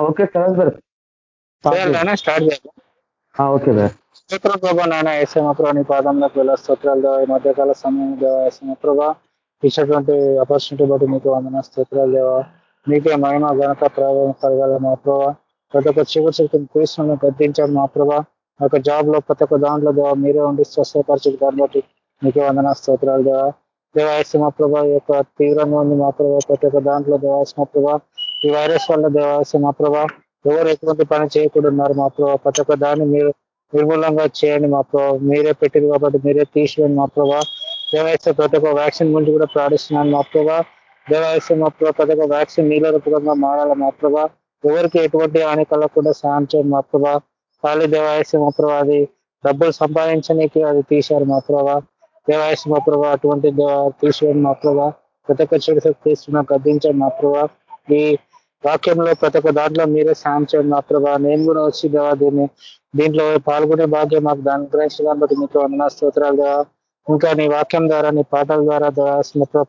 Okay sir. Sir start okay sir. స్తోత్రం ప్రభా నాయన నీ పాదంలో పిల్ల స్తోత్రాలు ఈ మధ్యకాల సమయం దేవా ఇచ్చినటువంటి ఆపర్చునిటీ బట్టి మీకు వందన స్తోత్రాలు దేవా. మీకే మహిమ ఘనత ప్రభావం కలగాల మా ప్రభా. ప్రతి ఒక్క చివరి శక్తిని తీసుకుని గద్దించాడు మా ప్రభా. ఒక జాబ్లో ప్రతి ఒక్క దాంట్లో దేవా మీరే ఉండి స్వస్థపరిచి దాన్ని బట్టి మీకే వందన స్తోత్రాలు దేవా. దేవాయసమ ప్రభా ఈ యొక్క తీవ్రంగా ఉంది మా ప్రభా. ప్రతి ఒక్క దాంట్లో దేవాయసమ ప్రభా ఈ వైరస్ వల్ల మా ప్రభా ఎవరు ఎటువంటి పని చేయకుండా ఉన్నారు మా ప్రభా. ప్రతి ఒక్క దాన్ని మీరు నిర్మూలంగా చేయండి మా ప్రభావ మీరే పెట్టింది కాబట్టి మీరే తీసివేయండి మా ప్రభావ దేవాయస్తే ప్రతి ఒక్క వ్యాక్సిన్ గురించి కూడా ప్రార్థిస్తున్నాను మా ప్రభావ దేవాయస్తే మా ప్రభావ ప్రతి ఒక్క వ్యాక్సిన్ నీళ్ళ రూపకంగా మారాలి మా ప్రభావ ఎవరికి ఎటువంటి హాని కలగకుండా సాయం చేయండి మా ప్రభావ ఖాళీ దేవాయస్య మా ప్రభావ అది డబ్బులు సంపాదించడానికి అది తీశారు మా ప్రభావ దేవాయస్య మా ప్రభావ అటువంటి తీసివేయండి మా ప్రభావ ప్రతి ఒక్క చెడు శక్తి తీసుకున్నా గద్దించండి మా ప్రభావ ఈ వాక్యంలో ప్రతి ఒక్క దాంట్లో మీరే సాయం చేయండి. మా ప్రభావ నేను కూడా వచ్చి దేవా దీన్ని దీంట్లో పాల్గొనే భాగ్యం మాకు దాని గ్రహించడానికి బట్టి మీకు వందన స్తోత్రాలు ఇంకా నీ వాక్యం ద్వారా నీ పాటల ద్వారా దేవా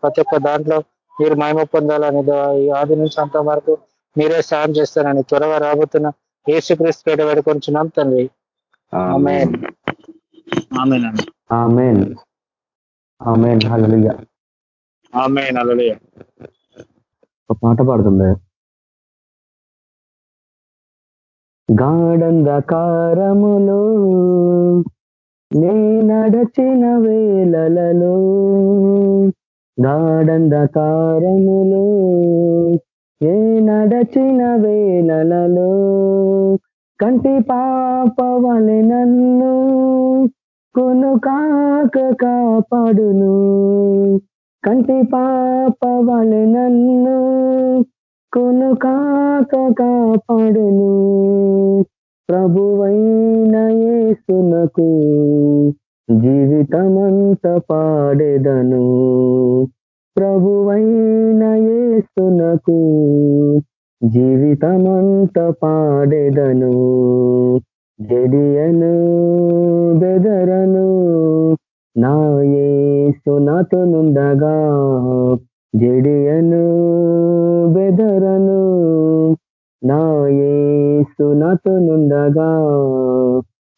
ప్రతి ఒక్క దాంట్లో మీరు మహిమ పొందాలని ఈ ఆది నుంచి అంత వరకు మీరే సాయం చేస్తారని త్వరగా రాబోతున్న ఏసు క్రీస్తు పేట వేడుకొంచున్నాం తండ్రి. ఆమేన్. ఆమేన్ ఆమెన్. ఆమెన్. హల్లెలూయా. ఆమేన్ హల్లెలూయా. ఒక పాట పాడుతుంది గాఢంధకారములో నే నడచిన వేళలలో గాఢంధకారములో ఏ నడచిన వేళలలో కంటి పాపవలె నన్ను కొను కాక కాపాడును. కంటి పాపవలె నన్ను కొను కాక కాపాడును. ప్రభువైన యేసునకు జీవితమంత పాడెదను. ప్రభువైన యేసునకు జీవితమంత పాడెదను. జడియను బెదరను నా యేసు నుండగా జడియను బెదరను నా యేసు నాతో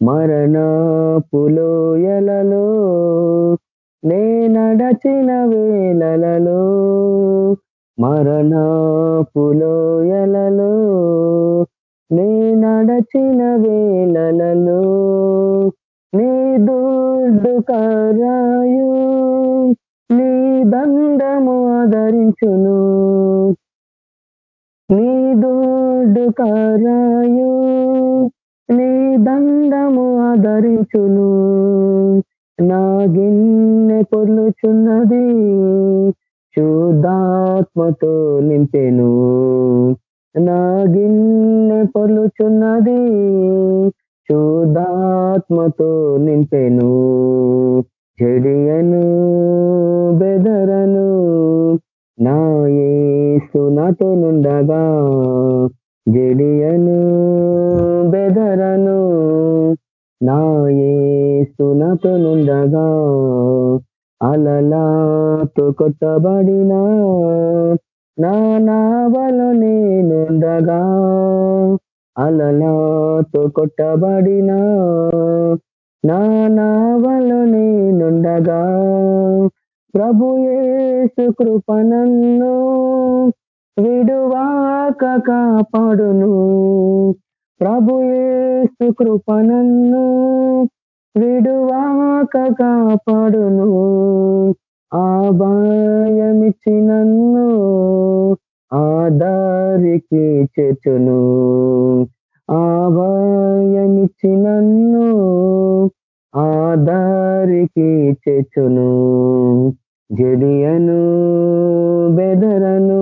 మరణ పులోయలలో నే నడచిన వేళలలో మరణ పులోయలలో నే నడచిన వేళలలో నీ దూడు కరాయు ఆదరించును నీ దోడు కరాయు నీ దండము ఆదరించును. నా గిన్నె పొర్లుచున్నది శుద్ధాత్మతో నింపెను. నా గిన్నె పొర్లుచున్నది శుద్ధాత్మతో నింపెను. చెడియను బెదరను నా ఏసు నాతో నుండగా జడియను బెదరను. నా ఏసు నాతో నుండగా అలలాతో కొట్టబడిన నా నావలో నేనుండగా అలలాతో కొట్టబడిన నా నావలో నేనుండగా ప్రభు యేసు కృపనన్ను విడువాక కాపాడును. ప్రభు యేసు కృపనన్ను విడువాక కాపాడును. ఆభాయమిచ్చి నన్ను ఆధారికి ఆ ఆభాయమిచ్చి నన్ను ఆధారికి చేర్చును. జడియను బెదరను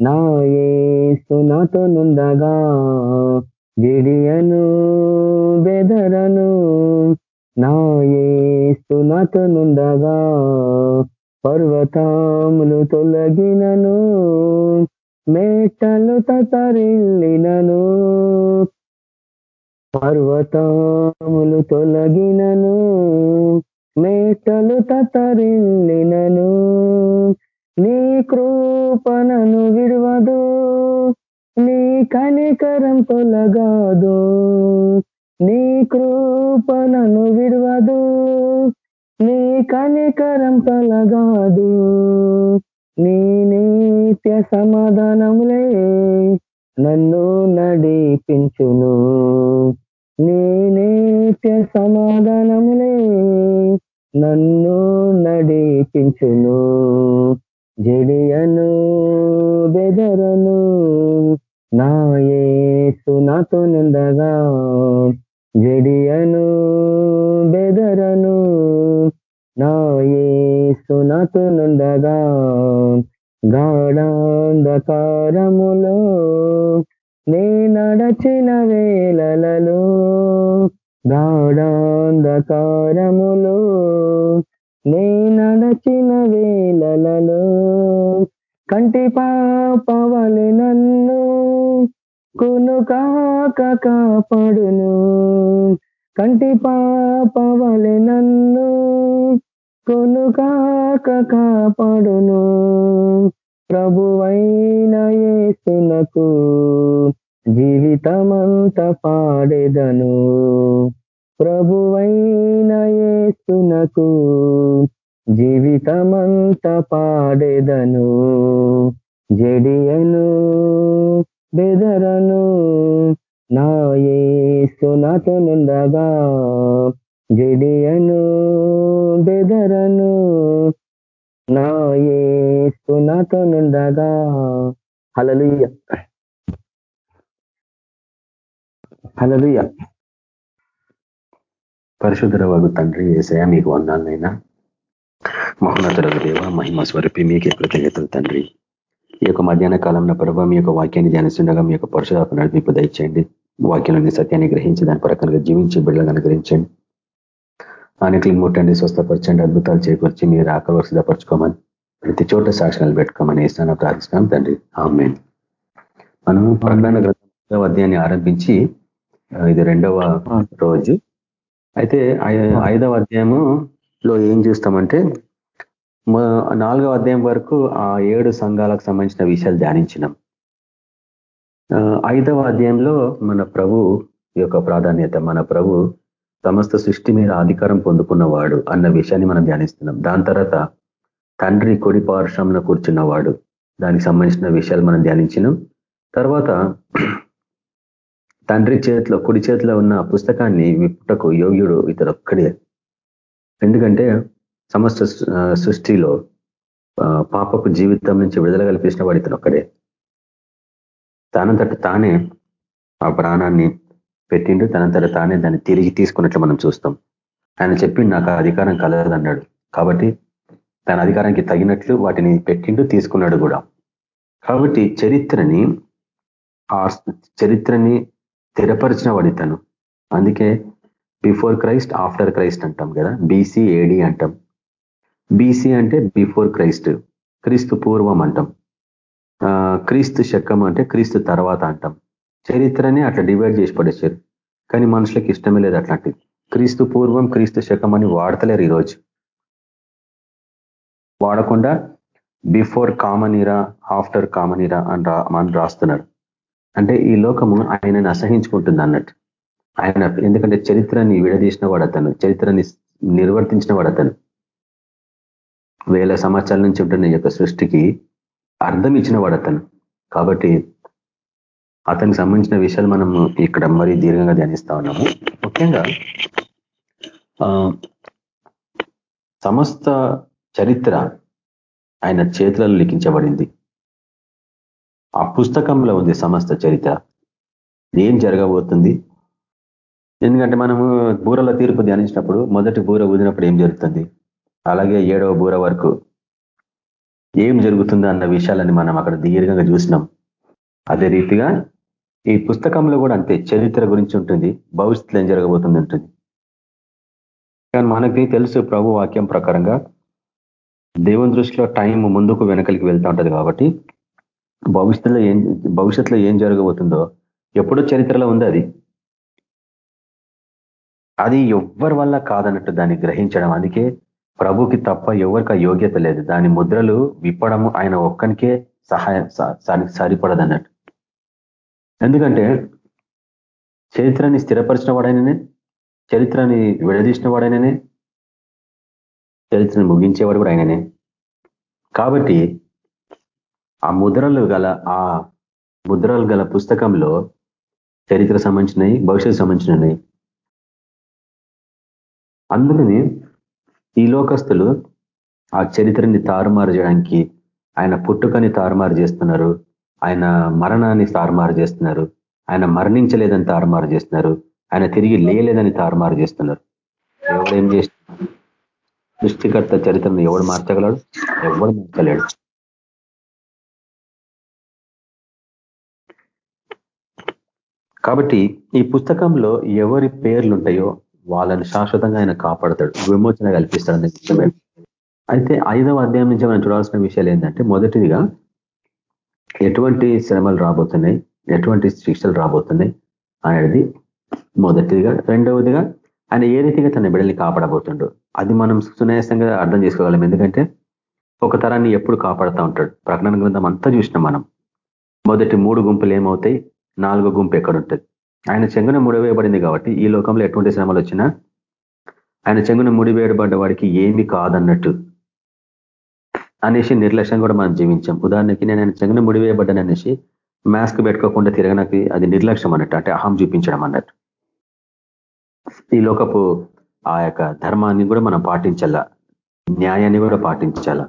నా యేసు నాతో నుండగా. జడియను బెదరను నా యేసు నాతో నుండగా. పర్వతములు తొలగినను మేటలు తతరిల్లినను పర్వతములు తొలగినను మేటలు తతరిల్లినను నీ కృపణను విడువదు నీ కనికరం తొలగాదు నీ కృపణను విడవదు నీ కనికరం తొలగాదు నీ నిత్య సమాధానములే నన్ను నడిపించును నీ నిత్య సమాధానములే నన్ను నడిపించును జడియను బెదరను నాయేసు నాతో నిందగా జడియను బెదరను నాయేసు నాతో నుండగా గాఢాంధకారములో నే నడచిన వేళలలో గాఢాంధకారములో నే నడచిన వేళలలో కంటి పాపవలి నన్ను కునుకాక కాపాడును. కంటి పాపవలి నన్ను కొనుకాక కాపాడును. ప్రభువైన యేసునకు జీవితమంత పాడెదను. ప్రభువైన యేసునకు జీవితమంత పాడెదను. జడియను బెదరను నా యేసు నుండగా. జడియను బెదరను నా యేసు నాతో నుండగా. హలలుయ హలలుయ పరిశుద్ధర వగు తండ్రి ఏసయ మీకు వందాలనైనా మహోన్నతులకు దేవ మహిమ స్వరూపి మీకే కృతజ్ఞతలు తండ్రి. ఈ యొక్క మధ్యాహ్న కాలంలో ప్రభావ మీ యొక్క వాక్యాన్ని ధ్యానిస్తుండగా మీ యొక్క పరిశుధాత్మ నడిపింపు దయచేయండి. వాక్యంలోని సత్యాన్ని గ్రహించి దాని ప్రకారంగా జీవించి బిడ్డలను అనుగ్రహించండి. అనేకలు ముట్టండి స్వస్థపరచండి అద్భుతాలు చేకూర్చి మీరు ఆకలి సిద్ధపరచుకోమని ప్రతి చోట సాక్షణాలు పెట్టుకోమని ఇస్తాను ప్రార్థిస్తున్నాం తండ్రి. ఆమె మనం ప్రకటన గ్రంథ అధ్యాయాన్ని ఆరంభించి ఇది రెండవ రోజు. అయితే ఐదవ అధ్యాయములో ఏం చూస్తామంటే నాలుగవ అధ్యాయం వరకు ఆ ఏడు సంఘాలకు సంబంధించిన విషయాలు ధ్యానించినాం. ఐదవ అధ్యాయంలో మన ప్రభు యొక్క ప్రాధాన్యత మన ప్రభు సమస్త సృష్టి మీద అధికారం పొందుకున్నవాడు అన్న విషయాన్ని మనం ధ్యానిస్తున్నాం. దాని తర్వాత తండ్రి కొడి పార్శ్వంలో కూర్చున్నవాడు దానికి సంబంధించిన విషయాలు మనం ధ్యానించినాం. తర్వాత తండ్రి చేతిలో కుడి చేతిలో ఉన్న పుస్తకాన్ని విప్పుటకు యోగ్యుడు ఇతడు ఒక్కడే ఎందుకంటే సమస్త సృష్టిలో పాపపు జీవితం నుంచి విడుదల కల్పించిన వాడు ఇతనొక్కడే తనంతట తానే ఆ ప్రాణాన్ని పెట్టిండు తనంతట తానే దాన్ని తిరిగి తీసుకున్నట్లు మనం చూస్తాం. ఆయన చెప్పి నాకు అధికారం కలదన్నాడు. కాబట్టి తన అధికారానికి తగినట్లు వాటిని పెట్టిండు తీసుకున్నాడు కూడా. కాబట్టి చరిత్రని ఆ చరిత్రని స్థిరపరిచిన వాడి తను అందుకే బిఫోర్ క్రైస్ట్ ఆఫ్టర్ క్రైస్ట్ అంటాం కదా. బీసీ ఏడి అంటాం. బీసీ అంటే బిఫోర్ క్రైస్ట్ క్రీస్తు పూర్వం అంటాం. క్రీస్తు శకం అంటే క్రీస్తు తర్వాత అంటాం. చరిత్రనే అట్లా డివైడ్ చేసి పడేశారు. కానీ మనుషులకు ఇష్టమే లేదు అట్లాంటిది. క్రీస్తు పూర్వం క్రీస్తు శకం అని వాడతలేరు ఈరోజు. వాడకుండా before common era after common era అని రాస్తున్నారు. అంటే ఈ లోకము ఆయనను అసహించుకుంటుంది అన్నట్టు. ఆయన ఎందుకంటే చరిత్రని విడదీసిన వాడు అతను చరిత్రని నిర్వర్తించిన వాడు అతను వేల సంవత్సరాల నుంచి ఉంటున్న ఈ యొక్క సృష్టికి అర్థం ఇచ్చిన వాడు అతను కాబట్టి అతనికి సంబంధించిన విషయాలు మనం ఇక్కడ మరీ దీర్ఘంగా ధ్యానిస్తా ఉన్నాము. ముఖ్యంగా సమస్త చరిత్ర ఆయన చేతులలో లిఖించబడింది. ఆ పుస్తకంలో ఉంది సమస్త చరిత్ర ఏం జరగబోతుంది? ఎందుకంటే మనము బూరల తీర్పు ధ్యానించినప్పుడు మొదటి బూర ఊదినప్పుడు ఏం జరుగుతుంది? అలాగే ఏడవ బూర వరకు ఏం జరుగుతుందో అన్న విషయాలని మనం అక్కడ దీర్ఘంగా చూసినాం. అదే రీతిగా ఈ పుస్తకంలో కూడా అంతే చరిత్ర గురించి ఉంటుంది భవిష్యత్తులో ఏం జరగబోతుంది ఉంటుంది. కానీ మనకి తెలుసు ప్రభు వాక్యం ప్రకారంగా దేవుని దృష్టిలో టైం ముందుకు వెనకలికి వెళ్తూ ఉంటుంది కాబట్టి భవిష్యత్తులో ఏం భవిష్యత్తులో ఏం జరగబోతుందో ఎప్పుడో చరిత్రలో ఉంది అది? అది ఎవ్వరి వల్ల కాదన్నట్టు దాన్ని గ్రహించడం. అందుకే ప్రభుకి తప్ప ఎవరికి యోగ్యత లేదు. దాని ముద్రలు విప్పడము ఆయన ఒక్కనికే సహాయం సరిపడదన్నట్టు. ఎందుకంటే చరిత్రని స్థిరపరిచిన వాడైననే చరిత్రని విడదీసిన వాడైననే చరిత్రను ముగించేవాడు కూడా ఆయననే. కాబట్టి ఆ ముద్రలు గల ఆ ముద్రలు గల పుస్తకంలో చరిత్ర సంబంధించినవి భవిష్యత్తు సంబంధించినవి. అందుకని ఈ లోకస్తులు ఆ చరిత్రని తారుమారు చేయడానికి ఆయన పుట్టుకని తారుమారు చేస్తున్నారు ఆయన మరణాన్ని తారుమారు చేస్తున్నారు ఆయన మరణించలేదని తారుమారు చేస్తున్నారు ఆయన తిరిగి లేయలేదని తారుమారు చేస్తున్నారు. ఎవడేం చేస్తున్నారు సృష్టికర్త చరిత్రను ఎవడు మార్చగలడు? ఎవడు మార్చలేడు. కాబట్టి ఈ పుస్తకంలో ఎవరి పేర్లు ఉంటాయో వాళ్ళని శాశ్వతంగా ఆయన కాపాడతాడు విమోచన కల్పిస్తాడు నిజమే. అయితే ఐదవ అధ్యాయం నుంచి మనం చూడాల్సిన విషయాలు ఏంటంటే మొదటిదిగా ఎటువంటి శ్రమలు రాబోతున్నాయి ఎటువంటి శిక్షలు రాబోతున్నాయి అనేది మొదటిదిగా. రెండవదిగా ఆయన ఏ రీతిగా తన బిడ్డల్ని కాపాడబోతుండో. అది మనం సునాయాసంగా అర్థం చేసుకోగలం. ఎందుకంటే ఒక తరాన్ని ఎప్పుడు కాపాడుతూ ఉంటాడు. ప్రకటన గ్రంథం అంతా చూసినాం మనం. మొదటి మూడు గుంపులు ఏమవుతాయి? నాలుగో గుంపు ఎక్కడుంటుంది? ఆయన చెంగున ముడివేయబడింది కాబట్టి ఈ లోకంలో ఎటువంటి శ్రమలు వచ్చినా ఆయన చెంగున ముడివేయబడ్డ వాడికి ఏమి కాదన్నట్టు అనేసి నిర్లక్ష్యం కూడా మనం జీవించాం. ఉదాహరణకి నేను ఆయన చెంగున ముడివేయబడ్డాను అనేసి మాస్క్ పెట్టుకోకుండా తిరగనకి అది నిర్లక్ష్యం అన్నట్టు అంటే అహం చూపించడం అన్నట్టు. ఈ లోకపు ఆ యొక్క ధర్మాన్ని కూడా మనం పాటించాలా న్యాయాన్ని కూడా పాటించాలా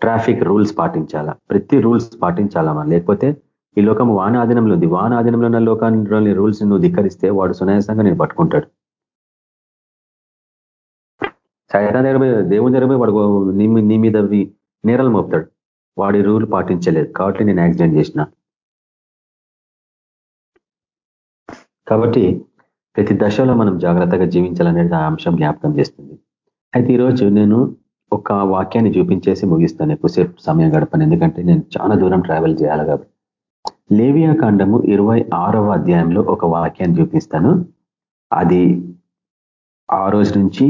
ట్రాఫిక్ రూల్స్ పాటించాలా ప్రతి రూల్స్ పాటించాలా మనం? లేకపోతే ఈ లోకం వాన ఆధీనంలో ఉంది. వాన ఆధీనంలో ఉన్న లోకాన్ని రూల్స్ నువ్వు ధిక్కరిస్తే వాడు సునాయాసంగా నేను పట్టుకుంటాడు. సైతా దగ్గర దేవుని దగ్గర వాడు నీ మీద నేరాలు మోపుతాడు. వాడి రూల్ పాటించలేదు. కాబట్టి నేను యాక్సిడెంట్ చేసిన. కాబట్టి ప్రతి దశలో మనం జాగ్రత్తగా జీవించాలనేది ఆ అంశం జ్ఞాపకం చేస్తుంది. అయితే ఈరోజు నేను ఒక వాక్యాన్ని చూపించేసి ముగిస్తాను. ఎక్కువసేపు సమయం గడపను. ఎందుకంటే నేను చాలా దూరం ట్రావెల్ చేయాలి కాబట్టి. లేవియా కాండము ఇరవై ఆరవ అధ్యాయంలో ఒక వాక్యాన్ని చూపిస్తాను. అది ఆ రోజు నుంచి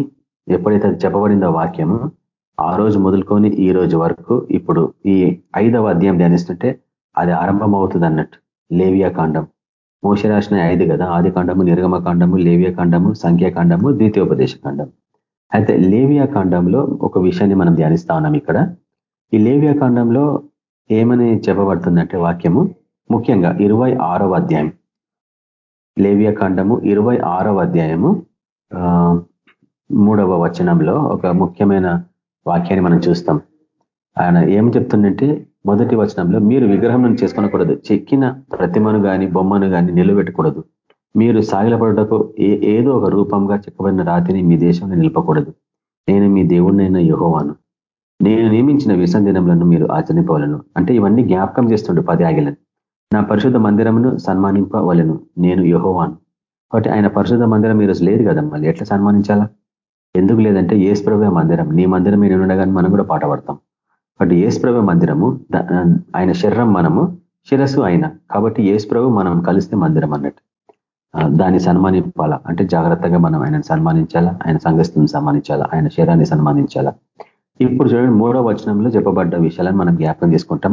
ఎప్పుడైతే అది చెప్పబడిందో వాక్యము ఆ రోజు మొదలుకొని ఈ రోజు వరకు ఇప్పుడు ఈ ఐదవ అధ్యాయం ధ్యానిస్తుంటే అది ఆరంభం అవుతుంది అన్నట్టు. లేవియా కాండం మోస రాసిన ఐదు కదా ఆది కాండము నిర్గమ కాండము లేవియా కాండము సంఖ్యాకాండము ద్వితీయోపదేశ కాండం అయితే లేవియా కాండంలో ఒక విషయాన్ని మనం ధ్యానిస్తా ఉన్నాం ఇక్కడ. ఈ లేవియా కాండంలో ఏమని చెప్పబడుతుందంటే వాక్యము ముఖ్యంగా ఇరవై ఆరవ అధ్యాయం. లేవియా కాండము ఇరవై ఆరవ అధ్యాయము మూడవ వచనంలో ఒక ముఖ్యమైన వాక్యాన్ని మనం చూస్తాం. ఆయన ఏం చెప్తుందంటే మొదటి వచనంలో మీరు విగ్రహం చేసుకోనకూడదు చెక్కిన ప్రతిమను కానీ బొమ్మను కానీ నిలబెట్టకూడదు. మీరు సాగిలపడటకు ఏదో ఒక రూపంగా చెక్కబడిన రాతిని మీ దేశంలో నిలపకూడదు. నేను మీ దేవుడినైన యుహోవాను. నేను నియమించిన విసందినములను మీరు ఆచరింపవలను. అంటే ఇవన్నీ జ్ఞాపకం చేస్తుండే పది ఆగిలను నా పరిశుద్ధ మందిరమును సన్మానింపవలను. నేను యహోవాను. కాబట్టి ఆయన పరిశుద్ధ మందిరం ఈరోజు లేదు కదా మళ్ళీ ఎట్లా సన్మానించాలా? ఎందుకు లేదంటే ఏసుప్రభ మందిరం. నీ మందిరం మీరు ఉండగానే మనం కూడా పాట పడతాం. కాబట్టి ఏసుప్రభ మందిరము ఆయన శరీరం మనము శిరస్సు ఆయన. కాబట్టి ఏసుప్రభు మనం కలిస్తే మందిరం అన్నట్టు. దాన్ని సన్మానింపాలా? అంటే జాగ్రత్తగా మనం ఆయనను సన్మానించాలా? ఆయన సంఘస్థుని సన్మానించాలా? ఆయన శరీరాన్ని సన్మానించాలా? ఇప్పుడు చూడండి మూడో వచనంలో చెప్పబడ్డ విషయాలను మనం జ్ఞాపకం చేసుకుంటాం.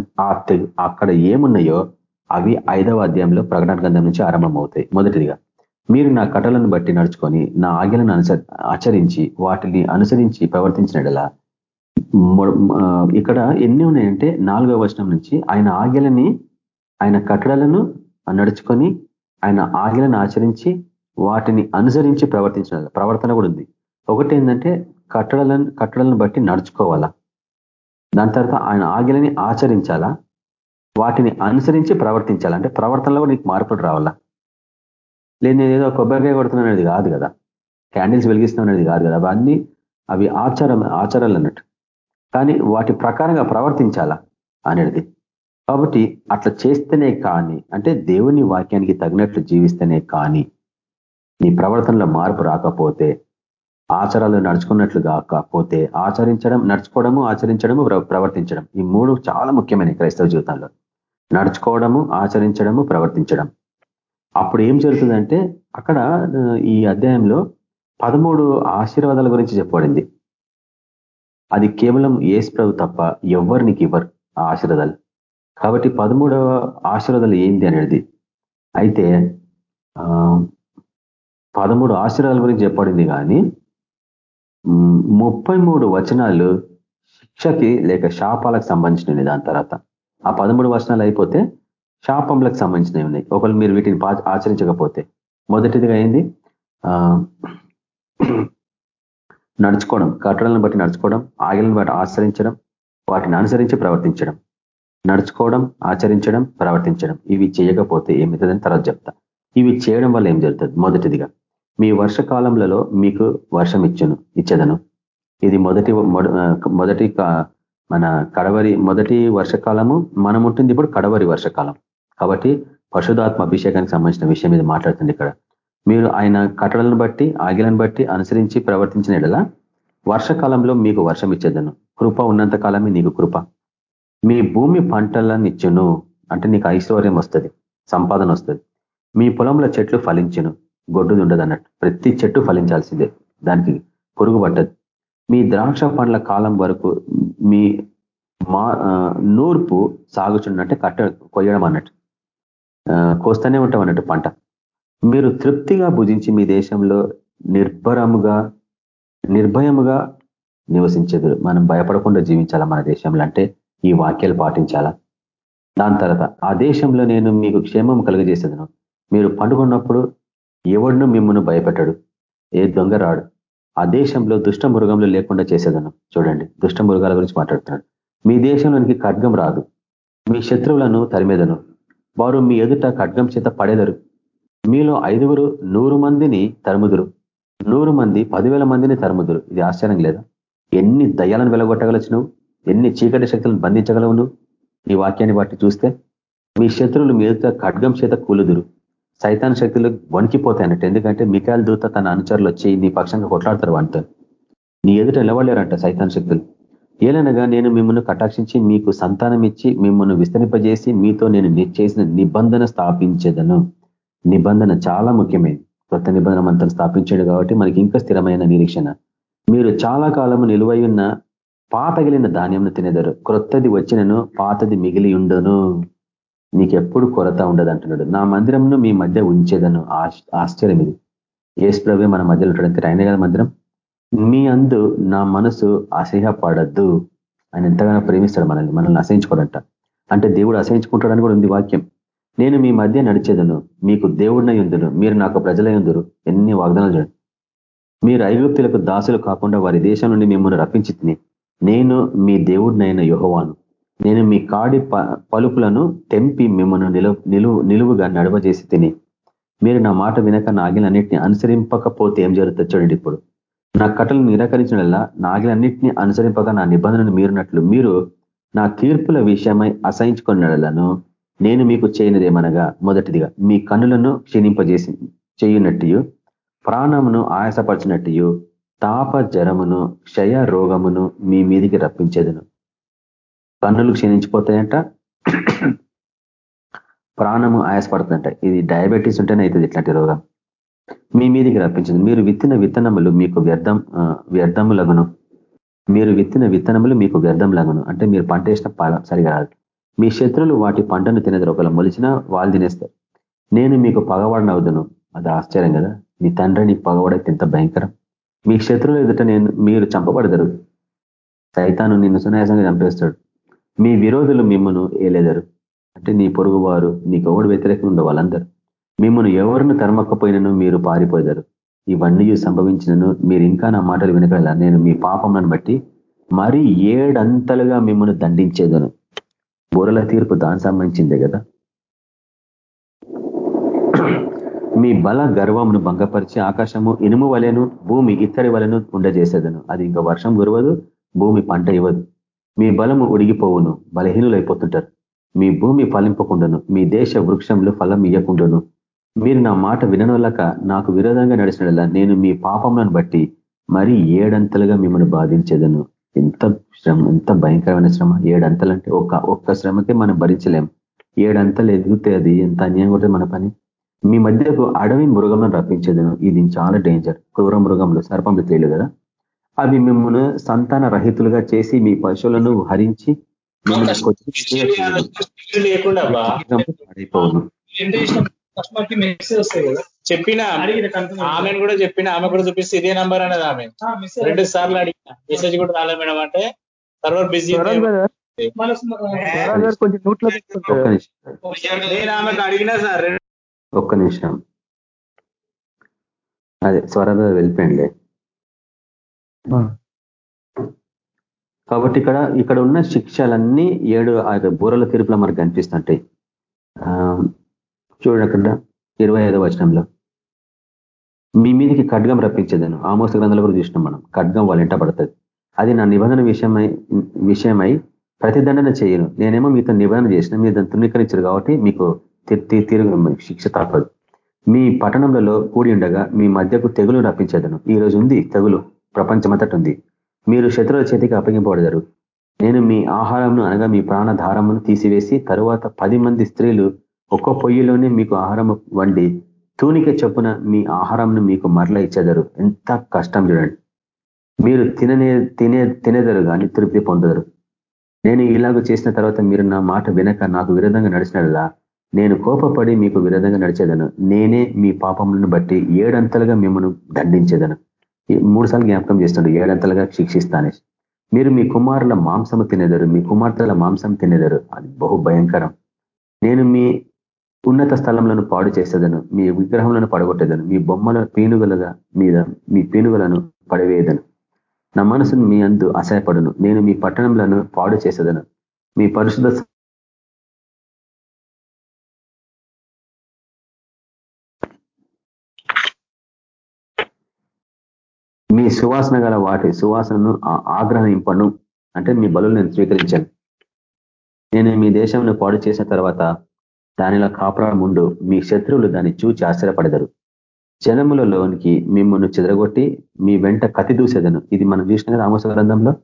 అక్కడ ఏమున్నాయో అవి ఐదవ అధ్యాయంలో ప్రకటన గ్రంథం నుంచి ఆరంభమవుతాయి. మొదటిదిగా మీరు నా కటలను బట్టి నడుచుకొని నా ఆజ్ఞలను ఆచరించి వాటిని అనుసరించి ప్రవర్తించినడలా ఇక్కడ ఎన్ని ఉన్నాయంటే నాలుగవ వచనం నుంచి ఆయన ఆజ్ఞలని ఆయన కట్టడలను నడుచుకొని ఆయన ఆజ్ఞలను ఆచరించి వాటిని అనుసరించి ప్రవర్తించిన ప్రవర్తన కూడా ఉంది. ఒకటి ఏంటంటే కట్టడలను కట్టడలను బట్టి నడుచుకోవాలా? దాని తర్వాత ఆయన ఆజ్ఞలని ఆచరించాలా? వాటిని అనుసరించి ప్రవర్తించాలి. అంటే ప్రవర్తనలో నీకు మార్పులు రావాలా? లేదు నేను ఏదో కొబ్బరికాయ కొడుతున్నాను అనేది కాదు కదా. క్యాండిల్స్ వెలిగిస్తున్నాను అనేది కాదు కదా. అవన్నీ అవి ఆచారం ఆచారాలు అన్నట్టు. కానీ వాటి ప్రకారంగా ప్రవర్తించాలా అనేది. కాబట్టి అట్లా చేస్తేనే కానీ అంటే దేవుని వాక్యానికి తగినట్లు జీవిస్తేనే కానీ నీ ప్రవర్తనలో మార్పు రాకపోతే ఆచారాలు నడుచుకున్నట్లు కాకపోతే ఆచరించడం నడుచుకోవడము ఆచరించడము ప్రవర్తించడం ఈ మూడు చాలా ముఖ్యమైన క్రైస్తవ జీవితంలో. నడుచుకోవడము ఆచరించడము ప్రవర్తించడం. అప్పుడు ఏం జరుగుతుందంటే అక్కడ ఈ అధ్యాయంలో పదమూడు ఆశీర్వాదాల గురించి చెప్పబడింది. అది కేవలం ఏసు ప్రభు తప్ప ఎవరు నీకు ఇవ్వరు ఆ ఆశీర్వాదాలు. కాబట్టి పదమూడవ ఆశీర్వాదాలు ఏంది అనేది. అయితే పదమూడు ఆశీర్వాదాల గురించి చెప్పబడింది కానీ ముప్పై మూడు వచనాలు శిక్షకి లేక శాపాలకు సంబంధించినవి దాని తర్వాత. ఆ పదమూడు వచనాలు అయిపోతే శాపంలకు సంబంధించినవి ఉన్నాయి. ఒకళ్ళు మీరు వీటిని ఆచరించకపోతే. మొదటిదిగా అయింది నడుచుకోవడం. కట్టడలను బట్టి నడుచుకోవడం ఆగిలను బట్టి ఆచరించడం వాటిని అనుసరించి ప్రవర్తించడం. నడుచుకోవడం ఆచరించడం ప్రవర్తించడం. ఇవి చేయకపోతే ఏమవుతుందని తర్వాత చెప్తా. ఇవి చేయడం వల్ల ఏం జరుగుతుంది? మొదటిదిగా. మీ వర్షకాలంలో మీకు వర్షం ఇచ్చను ఇచ్చేదను. ఇది మొదటి మొదటి మన కడవరి మొదటి వర్షకాలము మనం ఉంటుంది ఇప్పుడు కడవరి వర్షకాలం. కాబట్టి పశుధాత్మ అభిషేకానికి సంబంధించిన విషయం మీద మాట్లాడుతుంది ఇక్కడ. మీరు ఆయన కట్టడలను బట్టి ఆగిలను బట్టి అనుసరించి ప్రవర్తించిన ఎడలా వర్షకాలంలో మీకు వర్షం ఇచ్చేదను. కృప ఉన్నంత కాలమే నీకు కృప. మీ భూమి పంటలను ఇచ్చును అంటే నీకు ఐశ్వర్యం వస్తుంది సంపాదన వస్తుంది. మీ పొలంలో చెట్లు ఫలించును గొడ్డుది ఉండదు అన్నట్టు ప్రతి చెట్టు ఫలించాల్సిందే. దానికి పురుగు పట్టదు. మీ ద్రాక్ష పండ్ల కాలం వరకు మీ మా నూర్పు సాగుచుండంటే కట్ట కొయ్యడం అన్నట్టు కోస్తూనే ఉంటాం అన్నట్టు పంట. మీరు తృప్తిగా భుజించి మీ దేశంలో నిర్భరముగా నిర్భయముగా నివసించదు మనం భయపడకుండా జీవించాలా మన దేశంలో అంటే ఈ వాక్యాలు పాటించాలా? దాని తర్వాత ఆ దేశంలో నేను మీకు క్షేమం కలుగజేసేదను. మీరు పండుకున్నప్పుడు ఎవడును మిమ్మల్ని భయపెట్టడు. ఏ దొంగ రాడు. ఆ దేశంలో దుష్ట మృగంలో లేకుండా చేసేదను. చూడండి దుష్ట మృగాల గురించి మాట్లాడుతున్నాడు. మీ దేశంలోనికి ఖడ్గం రాదు. మీ శత్రువులను తరిమేదను. వారు మీ ఎదుట ఖడ్గం చేత పడేదరు. మీలో ఐదుగురు నూరు మందిని తరుముదురు. నూరు మంది పదివేల మందిని తరుముదురు. ఇది ఆశ్చర్యం లేదా? ఎన్ని దయ్యాలను వెలగొట్టగలచ్చు నువ్వు ఎన్ని చీకటి శక్తులను బంధించగలవు నువ్వు ఈ వాక్యాన్ని బట్టి చూస్తే మీ శత్రువులు మీ ఎదుట ఖడ్గం చేత కూలుదురు. సైతాన్ శక్తులు వణికిపోతాయన్నట్టు. ఎందుకంటే మికాయల దూత తన అనుచరులు వచ్చి నీ పక్షంగా కొట్లాడతారు వాటితో నీ ఎదుట నిలబడలేరంట సైతాన్ శక్తులు. ఏలనగా నేను మిమ్మల్ని కటాక్షించి మీకు సంతానం ఇచ్చి మిమ్మల్ని విస్తరింపజేసి మీతో నేను చేసిన నిబంధన స్థాపించేదను. నిబంధన చాలా ముఖ్యమైనది. కొత్త నిబంధన మంత్రం స్థాపించాడు కాబట్టి మనకి ఇంకా స్థిరమైన నిరీక్షణ. మీరు చాలా కాలము నిలువై ఉన్న పాతగిలిన ధాన్యంను తినేదారు. క్రొత్తది వచ్చినను పాతది మిగిలి ఉండను. నీకెప్పుడు కొరత ఉండదు అంటున్నాడు నా మందిరంను మీ మధ్య ఉంచేదను ఆశ్చర్యం ఇది. ఏసుప్రవే మన మధ్యలో ఉంటాడంటే ఆయనే కదా మందిరం? మీ అందు నా మనసు అసహ్యపడద్దు. ఆయన ఎంతగానో ప్రేమిస్తాడు మనల్ని మనల్ని అసహించుకోడంట. అంటే దేవుడు అసహించుకుంటాడని కూడా ఉంది వాక్యం. నేను మీ మధ్య నడిచేదను మీకు దేవుడినై ఉందును మీరు నాకు ప్రజలై ఉందరు. ఎన్ని వాగ్దానాలు చూడండి. మీరు ఐగుప్తులకు దాసులు కాకుండా వారి దేశం నుండి మిమ్మల్ని రప్పించి నేను మీ దేవుడినైన యుహవాను. నేను మీ కాడి పలుపులను తెంపి మిమ్మల్ని నిలువు నిలువు నిలువుగా నడవజేసి తిని. మీరు నా మాట వినక నాగిలన్నింటినీ అనుసరింపకపోతే ఏం జరుగుతుంది చూడండి ఇప్పుడు. నా కట్టలు నిరాకరించిన నాగిలన్నింటినీ అనుసరింపక నా నిబంధనను మీరున్నట్లు మీరు నా తీర్పుల విషయమై అసహించుకున్నడలను నేను మీకు చేయనిదేమనగా మొదటిదిగా మీ కన్నులను క్షీణింపజేసి చేయునట్టు ప్రాణమును ఆయాసపరిచినట్టు తాప జ్వరమును క్షయ రోగమును మీ మీదికి రప్పించేదను. కన్నులు క్షీణించిపోతాయంట. ప్రాణము ఆయాసపడుతుందంట. ఇది డయాబెటీస్ ఉంటేనే అవుతుంది ఇట్లాంటి రోగం. మీ మీదికి రప్పించింది. మీరు విత్తిన విత్తనములు మీకు వ్యర్థం వ్యర్థములగును మీరు విత్తిన విత్తనములు మీకు వ్యర్థం లగును. అంటే మీరు పంట వేసిన సరిగా రాదు. మీ శత్రులు వాటి పంటను తినేది ఒకవేళ మొలిచినా వాళ్ళు తినేస్తారు. నేను మీకు పగవాడనవుదును అది ఆశ్చర్యం కదా. మీ తండ్రి నీకు పగవాడైతే ఎంత భయంకరం. మీ శత్రువులు ఎదుట నేను మీరు చంపబడతారు సైతాను నిన్ను సునాయాసంగా చంపేస్తాడు. మీ విరోధులు మిమ్మను ఏలేదరు. అంటే నీ పొరుగువారు నీ నీకు ఎవడు వ్యతిరేకంగా ఉండే వాళ్ళందరూ. మిమ్మల్ని ఎవరిని తరమకపోయినను మీరు పారిపోయారు ఇవన్నీ సంభవించినను మీరు ఇంకా నా మాటలు వినగల నేను మీ పాపంను బట్టి మరీ ఏడంతలుగా మిమ్మల్ని దండించేదను. బుర్రల తీర్పు దాని సంబంధించిందే కదా? మీ బల గర్వమును భంగపరిచి ఆకాశము ఇనుము వలెను భూమి ఇత్తడి వలెను ఉండజేసేదను. అది ఇంకా వర్షం గురవదు భూమి పంట ఇవ్వదు. మీ బలము ఉడిగిపోవును బలహీనులైపోతుంటారు. మీ భూమి ఫలింపకుండాను మీ దేశ వృక్షంలో ఫలం ఇయ్యకుండాను మీరు నా మాట విననొల్లక నాకు విరోధంగా నడిచినలా నేను మీ పాపములను బట్టి మరి ఏడంతలుగా మిమ్మల్ని బాధించేదను. ఎంత శ్రమ ఎంత భయంకరమైన శ్రమ. ఏడంతలంటే ఒక్క ఒక్క శ్రమకే మనం భరించలేం. ఏడంతలు ఎదిగితే అది ఎంత అన్యాయం కూడా మన పని? మీ మధ్యకు అడవి మృగంలో రప్పించేదను. ఇది చాలా డేంజర్. క్రూర మృగంలో సర్పంలో తెలియదు కదా? అవి మిమ్మల్ని సంతాన రహితులుగా చేసి మీ పశువులను హరించి కస్టమర్కి మెసేజ్ వస్తాయి కదా. చెప్పిన ఆమెను కూడా చెప్పిన ఆమె కూడా చూపిస్తే ఇదే నంబర్ అనేది ఆమె. రెండు సార్లు అడిగిన. మెసేజ్ కూడా రాలే మేడం అంటే సర్వర్ బిజీ నేను ఆమెకు అడిగినా సార్ ఒక్క నిమిషం. అదే స్వరద వెళ్ళిపోయింది కాబట్టి ఇక్కడ ఇక్కడ ఉన్న శిక్షలన్నీ ఏడు ఆ బూరల తీర్పులో మనకు కనిపిస్తుంటాయి. ఆ, చూడండి అక్కడ ఇరవై ఐదవ వచనంలో. మీ మీదకి ఖడ్గం రప్పించేదను. ఆమోస గ్రంథాల కూడా చూసినాం మనం. ఖడ్గం వాళ్ళ ఇంట పడుతుంది. అది నా నిబంధన విషయమై విషయమై ప్రతిదండన చేయను. నేనేమో మీతో నిబంధన చేసిన మీరు దాన్ని తృణీకరించరు కాబట్టి మీకు తీరు శిక్ష తప్పదు మీ పట్టణంలో కూడి ఉండగా మీ మధ్యకు తెగులు రప్పించేదను. ఈ రోజు ఉంది తెగులు. ప్రపంచమంతటి ఉంది. మీరు శత్రువుల చేతికి అప్పగింపబడతారు. నేను మీ ఆహారంను అనగా మీ ప్రాణధారమును తీసివేసి తరువాత పది మంది స్త్రీలు ఒక్క పొయ్యిలోనే మీకు ఆహారం వండి తూనిక చొప్పున మీ ఆహారంను మీకు మరల ఇచ్చేదరు. ఎంత కష్టం చూడండి. మీరు తిననే తినే తినేదరు కానీ తృప్తి పొందరు. నేను ఇలాగ చేసిన తర్వాత మీరు నా మాట వినక నాకు విరోధంగా నడిచినలా నేను కోపపడి మీకు విరోధంగా నడిచేదను. నేనే మీ పాపములను బట్టి ఏడంతలుగా మిమ్మల్ని దండించేదను. మూడు సార్లు జ్ఞాపకం చేస్తుండే ఏడంతలుగా శిక్షిస్తానే మీరు మీ కుమారుల మాంసము తినేదరు మీ కుమార్తెల మాంసం తినేదరు. అది బహు భయంకరం. నేను మీ ఉన్నత స్థలంలో పాడు చేసేదను మీ విగ్రహములను పడగొట్టేదను మీ బొమ్మల పీనుగల మీద మీ పేనుగలను పడవేయదను. నా మనసును మీ అందు అసహ్యపడును. నేను మీ పట్టణంలను పాడు చేసేదను. మీ పరిశుద్ధ మీ సువాసన గల వాటి సువాసనను ఆగ్రహింపను. అంటే మీ బలు నేను స్వీకరించాను. నేను మీ దేశంను పాడు చేసిన తర్వాత దానిలో కాపురా ముందు మీ శత్రువులు దాన్ని చూచి ఆశ్చర్యపడదరు. జనములలోనికి మిమ్మల్ని చెదరగొట్టి మీ వెంట కతి దూసేదను. ఇది మనం చూసిన కదా గ్రంథంలో.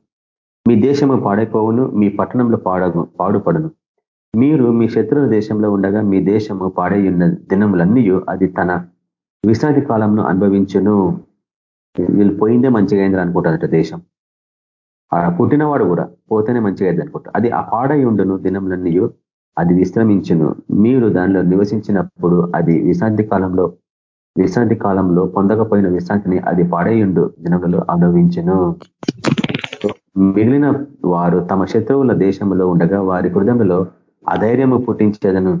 మీ దేశము పాడైపోవును మీ పట్టణంలో పాడగు పాడుపడును. మీరు మీ శత్రువుల దేశంలో ఉండగా మీ దేశము పాడై ఉన్న దినములన్నీ అది తన విశ్రాంతి కాలంను అనుభవించును. వీళ్ళు పోయిందే మంచిగా అయింది అనుకుంటారట దేశం. ఆ పుట్టినవాడు కూడా పోతేనే మంచిగా అయింది అనుకుంటారు అది ఆ పాడై ఉండును దినంలన్నీ అది విశ్రమించును. మీరు దానిలో నివసించినప్పుడు అది విశ్రాంతి కాలంలో విశ్రాంతి కాలంలో పొందకపోయిన విశ్రాంతిని అది పాడేయుండు దినములలో అనుభవించును. మిగిలిన వారు తమ శత్రువుల దేశంలో ఉండగా వారి హృదయంలో అధైర్యము పుట్టించేదను.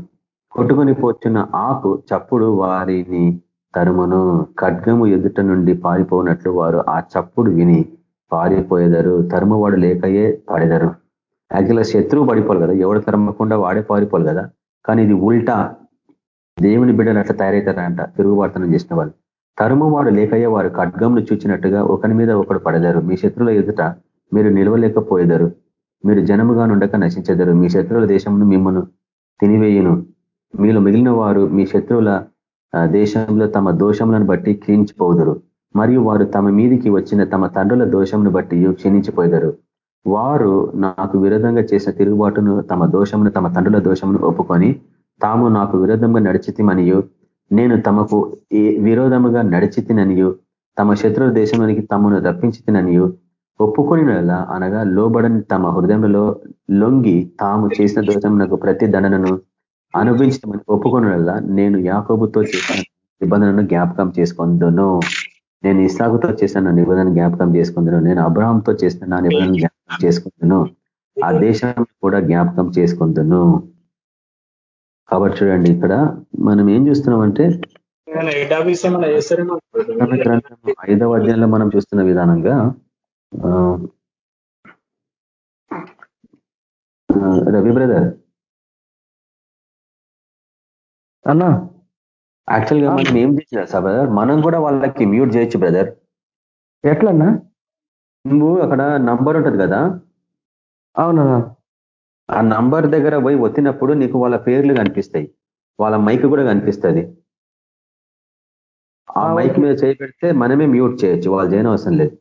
కొట్టుకొని పోచున్న ఆకు చప్పుడు వారిని తరుమును ఖడ్గము ఎదుట నుండి పారిపోనట్లు వారు ఆ చప్పుడు విని పారిపోయేదారు. తరుమవాడు లేకయే పడేదారు. అఖిల శత్రువు పడిపోవాలి కదా. ఎవడు తరమకుండా వాడే పారిపోవాలి కదా. కానీ ఇది ఉల్టా. దేవుని బిడ్డలు అట్లా తయారవుతారంట తిరుగుబాటుతనం చేసిన వాళ్ళు తరుమవాడు లేకయ్యే వారు ఖడ్గంను చూచినట్టుగా ఒకరి మీద ఒకడు పడేదారు. మీ శత్రువుల ఎదుట మీరు నిలవలేకపోయేదారు. మీరు జనముగా నుండక నశించేదారు. మీ శత్రువుల దేశంను మిమ్మల్ని తినివేయును. మీలో మిగిలిన వారు మీ శత్రువుల దేశంలో తమ దోషములను బట్టి క్షీణించిపోదురు. మరియు వారు తమ మీదికి వచ్చిన తమ తండ్రుల దోషమును బట్టి క్షీణించిపోయారు వారు నాకు విరోధంగా చేసిన తిరుగుబాటును తమ దోషమును తమ తండ్రుల దోషమును ఒప్పుకొని తాము నాకు విరోధంగా నడిచితిమనియు నేను తమకు ఏ విరోధముగా నడిచితిననియు తమ శత్రుల దేశంలోనికి తమను రప్పించితిననియు ఒప్పుకొని అనగా లోబడని తమ హృదయంలో లొంగి తాము చేసిన దోషమునకు ప్రతి దండనను అనుభవించమని ఒప్పుకొని నేను యాకోబుతో చేసిన నిబంధనను జ్ఞాపకం చేసుకుందును. నేను ఇసాగుతో చేసిన నిబంధన జ్ఞాపకం చేసుకుందును. నేను అబ్రహాంతో చేసిన నా నిబంధన జ్ఞాపకం చేసుకుందును. ఆ దేశం కూడా జ్ఞాపకం చేసుకుందును. కాబట్టి చూడండి ఇక్కడ మనం ఏం చూస్తున్నామంటే ఐదవ అధ్యాయంలో మనం చూస్తున్న విధానంగా రవి బ్రదర్ అన్నా? యాక్చువల్గా మనం ఏం చేసిన బ్రదర్ మనం కూడా వాళ్ళకి మ్యూట్ చేయొచ్చు బ్రదర్ ఎట్లన్నా? నువ్వు అక్కడ నంబర్ ఉంటది కదా? అవునన్నా. ఆ నంబర్ దగ్గర పోయి వచ్చినప్పుడు నీకు వాళ్ళ పేర్లు కనిపిస్తాయి. వాళ్ళ మైక్ కూడా కనిపిస్తుంది. ఆ మైక్. మీద చేయి పెడితే మనమే మ్యూట్ చేయొచ్చు. వాళ్ళు చేయని అవసరం లేదు.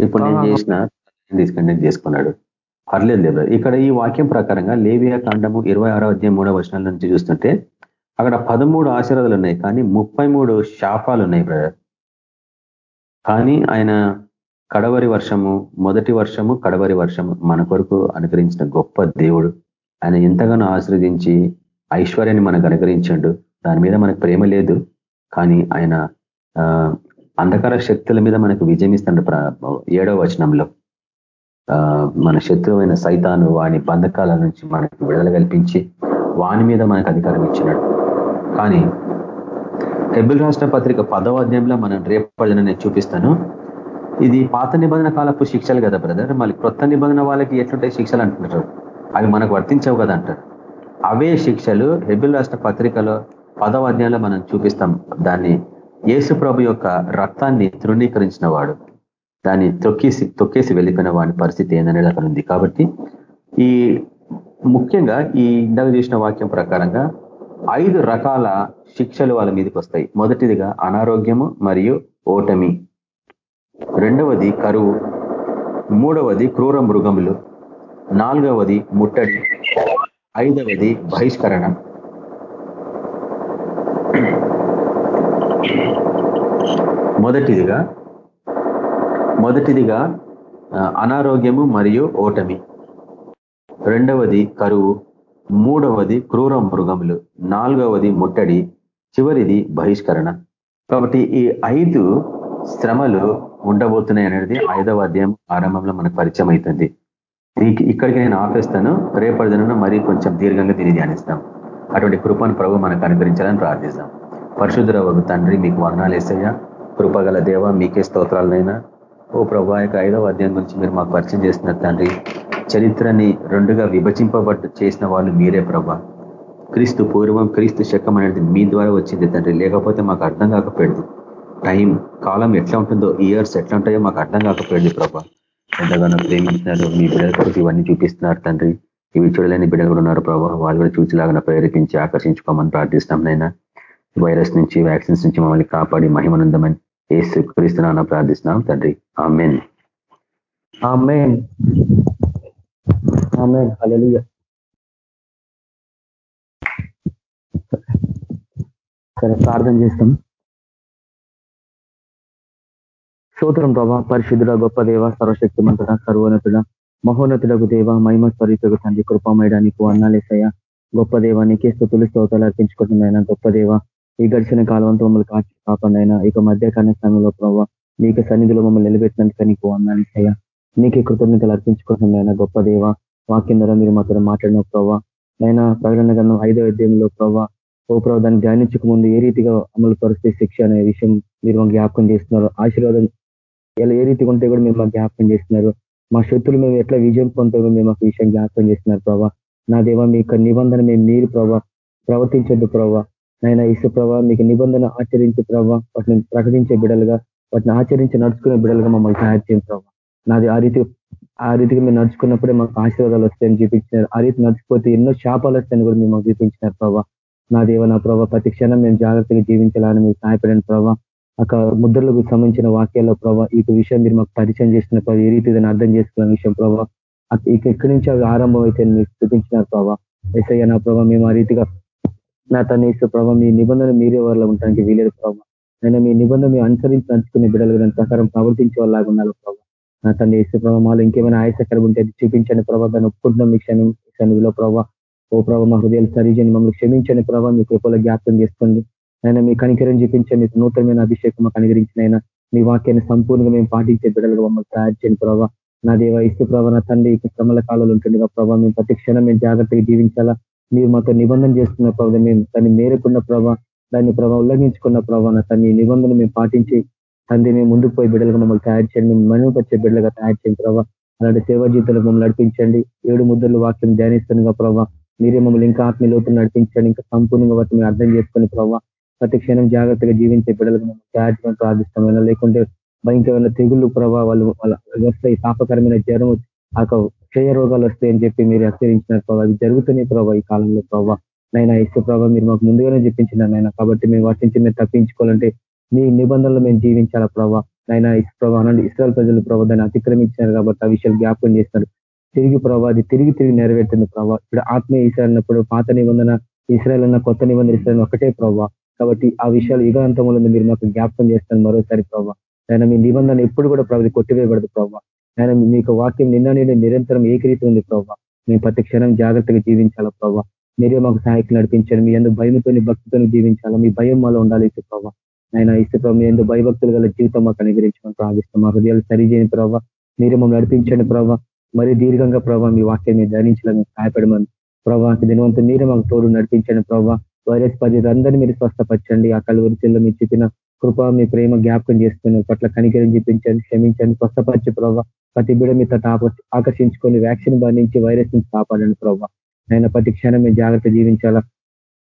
ఇప్పుడు నేను. చేసిన డిస్కండక్ట్ చేసుకున్నాడు. పర్లేదు లేదు. ఇక్కడ ఈ వాక్యం ప్రకారంగా లేవియా కాండము ఇరవై ఆరో అధ్యాయం మూడో వచనాల నుంచి చూస్తుంటే అక్కడ పదమూడు ఆశీర్వాదాలు ఉన్నాయి కానీ ముప్పై మూడు శాపాలు ఉన్నాయి బ్రదర్. కానీ ఆయన కడవరి వర్షము మొదటి వర్షము కడవరి వర్షము మన కొరకు అనుకరించిన గొప్ప దేవుడు. ఆయన ఎంతగానో ఆశ్రదించి ఐశ్వర్యాన్ని మనకు అనుగ్రహించండు. దాని మీద మనకు ప్రేమ లేదు కానీ ఆయన అంధకార శక్తుల మీద మనకు విజయం ఇస్తాడు. ఏడవ వచనంలో. మన శత్రువైన సైతాను వాని బంధకాల నుంచి మనకు విడుదల కల్పించి వాని మీద మనకు అధికారం ఇచ్చినాడు. కానీ హెబిల్ రాష్ట్ర పత్రిక పదవ అధ్యాయంలో మనం రేపటిన నేను చూపిస్తాను. ఇది పాత నిబంధన కాలపు శిక్షలు కదా బ్రదర్? మళ్ళీ కొత్త నిబంధన వాళ్ళకి ఎట్లుంటాయి శిక్షలు అంటున్నారు? అవి మనకు వర్తించవు కదా అంటారు. అవే శిక్షలు హెబిల్ రాష్ట్ర పత్రికలో పదవ అధ్యాయంలో మనం చూపిస్తాం. దాన్ని యేసు ప్రభు యొక్క రక్తాన్ని తృణీకరించిన వాడు. దాన్ని తొక్కేసి తొక్కేసి వెళ్ళిపోయిన వాడి పరిస్థితి ఏందనేది అక్కడ ఉంది కాబట్టి ఈ ముఖ్యంగా ఈ ఇందాక చేసిన వాక్యం ప్రకారంగా ఐదు రకాల శిక్షలు వాళ్ళ మీదకి వస్తాయి. మొదటిదిగా అనారోగ్యము మరియు ఓటమి. రెండవది కరువు. మూడవది క్రూర మృగములు. నాలుగవది ముట్టడి. ఐదవది బహిష్కరణ. మొదటిదిగా మొదటిదిగా అనారోగ్యము మరియు ఓటమి. రెండవది కరువు. మూడవది క్రూర మృగములు. నాలుగవది ముట్టడి. చివరిది బహిష్కరణ. కాబట్టి ఈ ఐదు శ్రమలు ఉండబోతున్నాయి అనేది ఐదవ అధ్యాయం ఆరంభంలో మనకు పరిచయం అవుతుంది. ఇక్కడికి నేను ఆపేస్తాను. రేపటి దిన మరీ కొంచెం దీర్ఘంగా దీన్ని ధ్యానిస్తాం. అటువంటి కృపను ప్రభు మనకు అనుగ్రహించాలని ప్రార్థిస్తాం. పరిశుద్ధ తండ్రి మీకు వర్ణాలు వేసయ్యా కృపగల దేవ మీకే స్తోత్రాలనైనా. ఓ ప్రభా యొక్క ఐదవ అధ్యాయం గురించి మీరు మాకు పరిచయం చేస్తున్న తండ్రి. చరిత్రని రెండుగా విభజింపబడ్డ చేసిన వాళ్ళు మీరే ప్రభా. క్రీస్తు పూర్వం క్రీస్తు శకం అనేది మీ ద్వారా వచ్చింది తండ్రి. లేకపోతే మాకు అర్థం కాకపోయింది. టైం కాలం ఎట్లా ఉంటుందో ఇయర్స్ ఎట్లా ఉంటాయో మాకు అర్థం కాకపోయింది ప్రభా. ఎంతగానో ప్రేమించినారు మీ బిడ్డల ఇవన్నీ చూపిస్తున్నారు తండ్రి. ఇవి చూడలేని బిడ్డలు కూడా ఉన్నారు ప్రభావ వాళ్ళు కూడా చూసిలాగా ప్రేరేపించి ఆకర్షించుకోమని ప్రార్థిస్తాం నైనా. వైరస్ నుంచి వ్యాక్సిన్స్ నుంచి మమ్మల్ని కాపాడి మహిమానందమని ఏసు క్రీస్తున్నా ప్రార్థిస్తున్నాం తండ్రి. ఆమెన్. ఆమెన్. ఆమెన్. సరే ప్రార్థన చేస్తాం. స్తోత్రం ప్రభా పరిశుద్ధుడ గొప్ప దేవ సర్వశక్తిమంతుడ సర్వోన్నతుడ మహోన్నతుడకు దేవ మహిమ స్వరూపకు తండ్రి కృపమయడానికి అన్నాలేసయ్య గొప్ప దేవ నీకే స్థుతులు స్తోతాలు అర్పించుకుంటున్నాయన గొప్ప దేవ. ఈ గడిచిన కాలంతో మమ్మల్ని కాచి కాపాడినైనా ఇక మధ్యకాల సమయంలో ప్రభావ నీకు సన్నిధిలో మమ్మల్ని నిలబెట్టినందుకు నీకు అన్నాలేసయ్య నీకే కృతజ్ఞతలు అర్పించుకుంటున్నాయినా గొప్ప దేవ. వాక్యం ద్వారా మీరు మాతో మాట్లాడిన ప్రభావ నైనా ప్రకటన గంధం ఐదో అధ్యాయంలో ప్రభావ ఓ ప్రభావ దాన్ని ధ్యానించక ముందు ఏ రీతిగా అమలు పరిస్థితి శిక్ష అనే విషయం మీరు జ్ఞాపకం చేస్తున్నారు. ఆశీర్వాదం ఎలా ఏ రీతిగా ఉంటే కూడా మేము జ్ఞాపకం చేస్తున్నారు. మా శత్రులు మేము ఎట్లా విజయం పొందుతామో మేము మాకు విషయం జ్ఞాపకం చేస్తున్నారు ప్రభావ నా దేవ మీ యొక్క నిబంధన మేము మీరు ప్రభావ ప్రవర్తించద్దు ప్రభావ నైనా ఇసు ప్రభావ మీకు నిబంధన ఆచరించే ప్రభావ వాటిని ప్రకటించే బిడలుగా వాటిని ఆచరించి నడుచుకునే బిడలుగా మమ్మల్ని తయారు చేయం ప్రభావ నాది ఆ రీతి ఆ రీతికి మేము నడుచుకున్నప్పుడే మాకు ఆశీర్వాదాలు వస్తాయని చూపించినారు. ఆ రీతి నడిచిపోతే ఎన్నో శాపాలు వస్తాయని కూడా మేము చూపించినారు ప్రభావ నా దేవ నా ప్రభావ ప్రతి క్షణం మేము జాగ్రత్తగా జీవించాలని మీరు సహాయపడిన ప్రభావ అక్కడ ముద్రలకు సంబంధించిన వాక్యాల్లో ప్రభావ ఈ విషయం మీరు మాకు పరిచయం చేసిన ప్రభావ ఏ రీతి అర్థం చేసుకున్న విషయం ప్రభావ ఇక ఎక్కడి నుంచి అవి ఆరంభం అయితే మీకు చూపించినారు ప్రభావ ఎస్ఐ నా ప్రభావ మేము ఆ రీతిగా నా తన ఇసు ప్రభావ మీ నిబంధన మీరే వాళ్ళ ఉండడానికి వీలేదు ప్రభావ నేను మీ నిబంధన మీ అనుసరించి నడుచుకునే బిడ్డలు దాని ప్రకారం ప్రవర్తించే వాళ్ళగా ఉన్నారు ప్రభావ నా తన ఇస్తే ప్రభావ మాలో ఇంకేమైనా ఆయాసకరం ఉంటే చూపించండి ప్రభావ దాన్ని ఒప్పుకుంటున్నాం మీ క్షణం క్షణంలో ప్రభావ ఓ ప్రభావ మా హృదయాలు సరిజని మమ్మల్ని క్షమించండి ప్రభావ మీ కృపలో జ్ఞాపకం చేసుకోండి. ఆయన మీ కనికరం చూపించే మీకు నూతనమైన అభిషేకం మాకు అనుగ్రహించిన మీ వాక్యాన్ని సంపూర్ణంగా మేము పాటించే బిడ్డలుగా మమ్మల్ని తయారు చేయని ప్రభావ నా దేవ ఇసు ప్రభావ నా తండ్రి శ్రమల కాలంలో ఉంటుందిగా ప్రభావ మేము ప్రతి క్షణం మేము జాగ్రత్తగా జీవించాలా? మీరు మాతో నిబంధన చేస్తున్న ప్రభావ మేము దాన్ని మేరకున్న ప్రభావ దాన్ని ప్రభావ ఉల్లంఘించుకున్న ప్రభావ తన నిబంధన మేము పాటించి తండ్రి మేము ముందుకు పోయి బిడ్డలుగా మమ్మల్ని తయారు చేయండి మేము బిడ్డలుగా తయారు చేయండి ప్రభావ అలాంటి సేవా జీవితంలో మమ్మల్ని నడిపించండి. ఏడు ముద్రలు వాక్యం ధ్యానిస్తుండగా ప్రభావ మీరే మమ్మల్ని ఇంకా ఆత్మీయలోతులు నడిపించండి ఇంకా సంపూర్ణంగా వాటిని అర్థం చేసుకుని ప్రభావ ప్రతి క్షణం జాగ్రత్తగా జీవించే బిడ్డలకు తయారు చేయడం ప్రార్థిస్తామైనా లేకుంటే భయంకరమైన తెగుళ్ళు వాళ్ళ వాళ్ళ తాపకరమైన జ్వరం ఆ క్షయ రోగాలు వస్తాయని చెప్పి మీరు హెచ్చరించినారు ప్రభావ అవి జరుగుతున్నాయి ప్రభావ ఈ కాలంలో ప్రభావ నైనా ఇసు ప్రభావ మీరు మాకు ముందుగానే చెప్పించిన నైనా. కాబట్టి మేము వాటి నుంచి మేము తప్పించుకోవాలంటే మీ నిబంధనలు మేము జీవించాలా ప్రభావ నైనా ఇసు ప్రభావ అనండి ఇస్రాయల్ ప్రజలు ప్రభావ దాన్ని అతిక్రమించినారు కాబట్టి ఆ విషయాలు జ్ఞాపకం చేస్తారు తిరిగి ప్రభావ అది తిరిగి తిరిగి నెరవేరుతుంది ప్రభావ ఇప్పుడు ఆత్మీయ ఇస్రాయల్ అన్నప్పుడు పాత నిబంధన ఇస్రాయల్ అన్న కొత్త నిబంధన ఇస్రాయల్ ఒకటే ప్రభావ కాబట్టి ఆ విషయాలు యుగాంతంలో మీరు మాకు జ్ఞాపకం చేస్తాను మరోసారి ప్రభావ ఆయన మీ నిబంధన ఎప్పుడు కూడా ప్రభు కొట్టివేయబడదు ప్రభావ ఆయన మీకు వాక్యం నిన్న నేను నిరంతరం ఏకరీతి ఉంది ప్రభావ మేము ప్రతి క్షణం జాగ్రత్తగా జీవించాలా ప్రభావ మీరే మాకు సహాయకులు నడిపించండి. మీ ఎందుకు భయంతో భక్తితో జీవించాలి? మీ భయం మాలో ఉండాలి ఇసు ప్రభావ ఆయన ఇసు ప్రభావ మీ ఎందుకు భయభక్తులు గల జీవితం మాకు అనుగ్రహించమని ప్రార్థిస్తాం మా హృదయాలు సరిచేయని ప్రభావ మీరే మమ్మల్ని నడిపించండి ప్రభావ మరి దీర్ఘంగా ప్రభావ మీ వాక్యం మీద ధ్యానించాలని సహాయపడమని ప్రభావ దినవంతం మీరే మాకు తోడు నడిపించండి ప్రభావ వైరస్ అందరినీ మీరు స్వస్థపరచండి. ఆ కలువరిచల్లో మీరు చెప్పిన కృప మీ ప్రేమ జ్ఞాపకం చేసుకుని పట్ల కనికరం చూపించండి క్షమించండి స్వస్థపరిచి ప్రభావ ప్రతి బిడ మీ తట ఆకర్షించుకొని వ్యాక్సిన్ బంధించి వైరస్ నుంచి కాపాడండి ప్రభావ ఆయన ప్రతి క్షణం మేము జాగ్రత్త జీవించాలా?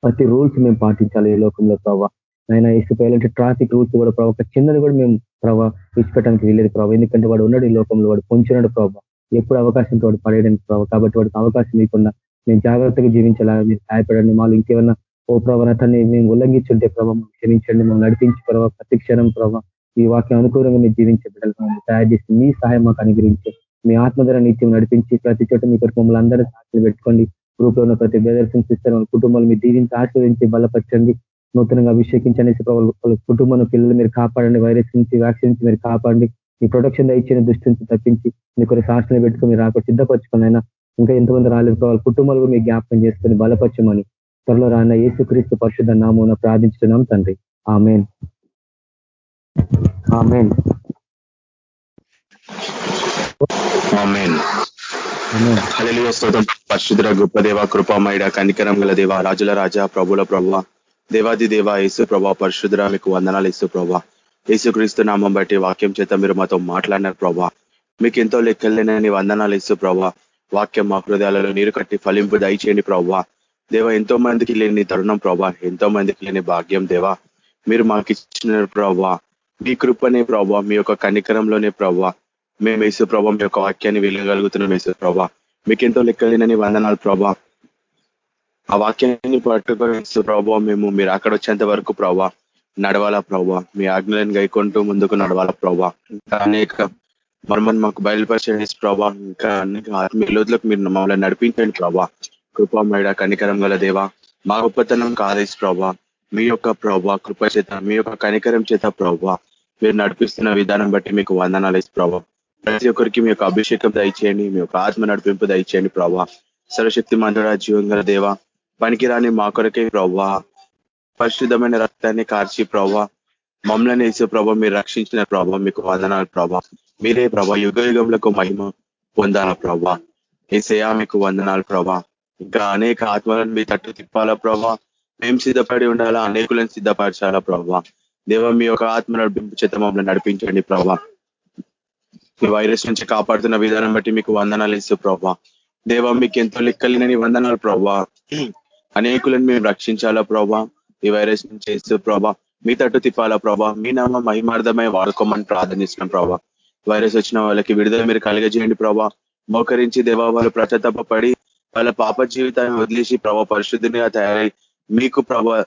ప్రతి రూల్స్ మేము పాటించాలి ఈ లోకంలో ప్రభావ ఆయన ఇసుపోయాలంటే ట్రాఫిక్ రూల్స్ కూడా ప్రభావ చిన్నది కూడా మేము ప్రభావ విడిచిపెట్టడానికి వీలేదు ప్రభావ ఎందుకంటే వాడు ఉన్నాడు ఈ లోకంలో వాడు పొంచున్నాడు ప్రభావ ఎప్పుడు అవకాశంతో వాడు పడేయడానికి ప్రభావ కాబట్టి వాడికి అవకాశం లేకుండా మేము జాగ్రత్తగా జీవించాలా? మీరు సహాయపడండి. మాలో ఇంకేమన్నా ఓ ప్రభావతని మేము ఉల్లంఘించుంటే ప్రభావం క్షమించండి. మేము నడిపించి ప్రభావ ప్రతి క్షణం ప్రభావ ఈ వాక్యం అనుకూలంగా మీరు జీవించే బిడ్డలు తయారు చేసి మీ సహాయం మాకు అనుగ్రహించి మీ ఆత్మధర నిత్యం నడిపించి ప్రతి చోట మీ కొరకు మమ్మల్ని అందరూ సాక్షులు పెట్టుకోండి. గ్రూప్లో ఉన్న ప్రతి బేదర్శం సిస్టర్ కుటుంబాలు మీరు దీవించి ఆశీర్వదించి బలపరచండి. నూతనంగా అభిషేకించండి. వాళ్ళ కుటుంబం పిల్లలు మీరు కాపాడండి. వైరస్ నుంచి వ్యాక్సిన్ నుంచి మీరు కాపాడండి. మీ ప్రొటెక్షన్ ఇచ్చిన దృష్టి నుంచి తప్పించి మీ కొన్ని సాక్షులు పెట్టుకుని మీరు రాక సిద్ధపరచుకుని అయినా ఇంకా ఎంతమంది రాలేదు వాళ్ళ కుటుంబాలు మీ జ్ఞాపకం చేసుకుని బలపరచమని త్వరలో రాన్న యేసుక్రీస్తు పరిశుద్ధ నామూన ప్రార్థించడం తండ్రి. ఆమెన్. ఆమెన్. పరిశుద్ర గొప్ప దేవ కృపామయుడ కనికరం గల దేవ రాజుల రాజా ప్రభుల ప్రభ దేవాది దేవ యేసు ప్రభా పరిశుద్ర మీకు వందనాలు ఇస్తూ ప్రభా. యేసుక్రీస్తు నామం బట్టి వాక్యం చేత మీరు మాతో మాట్లాడినారు ప్రభా. మీకు ఎంతో లెక్కలేనని వందనాలు ఇస్తూ ప్రభా. వాక్యం మా హృదయాలలో నీరు కట్టి ఫలింపు దయచేయండి ప్రభా. దేవ ఎంతో మందికి లేని తరుణం ప్రభా. ఎంతో మందికి లేని భాగ్యం దేవా. మీరు మాకు ఇచ్చిన ప్రభా. మీ కృపనే ప్రభా మీ యొక్క కనికరంలోనే ప్రభా. మేము వేసు ప్రభా మీ యొక్క వాక్యాన్ని వెళ్ళగలుగుతున్నాం వేసు ప్రభా. మీకెంతో లెక్కలేనని వందనాలు ప్రభా. ఆ వాక్యాన్ని పట్టుకొని ప్రభావ మేము మీరు అక్కడ వచ్చేంత వరకు ప్రభా నడవాలా ప్రభా. మీ ఆజ్ఞలను గైకుంటూ ముందుకు నడవాలా ప్రభా. ఇంకా అనేక మర్మన్ మాకు బయలుపరిచే ప్రభా ఇంకా అనేక ఆత్మీయులకు మీరు మమ్మల్ని నడిపించండి ప్రభా. కృపమేడ కనికరం గల దేవా మా గొప్పతనం కాదేసి ప్రభా. మీ యొక్క ప్రభా కృప చేత మీ యొక్క కనికరం చేత ప్రభా మీరు నడిపిస్తున్న విధానం బట్టి మీకు వందనాలు ఇసు ప్రభావ ప్రతి ఒక్కరికి మీ యొక్క అభిషేకం దయచేయండి మీ యొక్క ఆత్మ నడిపింపు దయచేయండి ప్రభా. సర్వశక్తి మంత్రుడ జీవంగల దేవ పనికిరాని మా కొరకే ప్రభా. పరిశుద్ధమైన రక్తాన్ని కార్చి ప్రభా మమ్మల్ని వేసే ప్రభావ మీరు రక్షించిన ప్రభావం మీకు వందనాలు ప్రభా. మీరే ప్రభా యుగ యుగములకు మహిమ పొందాల ప్రభా. ఏసయా మీకు వందనాలు ప్రభా. ఇంకా అనేక ఆత్మలను మీ తట్టు తిప్పాలా ప్రభా. మేము సిద్ధపడి ఉండాలా? అనేకులను సిద్ధపరచాలా ప్రభావ దేవ మీ యొక్క ఆత్మ నడిపింపు చేత మమ్మల్ని నడిపించండి ప్రభా. ఈ వైరస్ నుంచి కాపాడుతున్న విధానం బట్టి మీకు వందనాలు ఇస్తూ ప్రభా. దేవ మీకు ఎంతో లెక్కలేనని వందనాలు ప్రభా. అనేకులను మేము రక్షించాలా ప్రభా? ఈ వైరస్ నుంచి ఇస్తూ ప్రభా. మీ తట్టు తిప్పాలా ప్రభా? మీ నామ మహిమార్థమై వాడుకోమని ప్రార్థనిస్తున్నాం ప్రభా. వైరస్ వచ్చిన వాళ్ళకి విడుదల మీరు కలిగజేయండి ప్రభా. మోకరించి దేవా వాళ్ళు ప్రచతపడి వాళ్ళ పాప జీవితాన్ని వదిలేసి ప్రభా పరిశుద్ధినిగా తయారై మీకు ప్రభా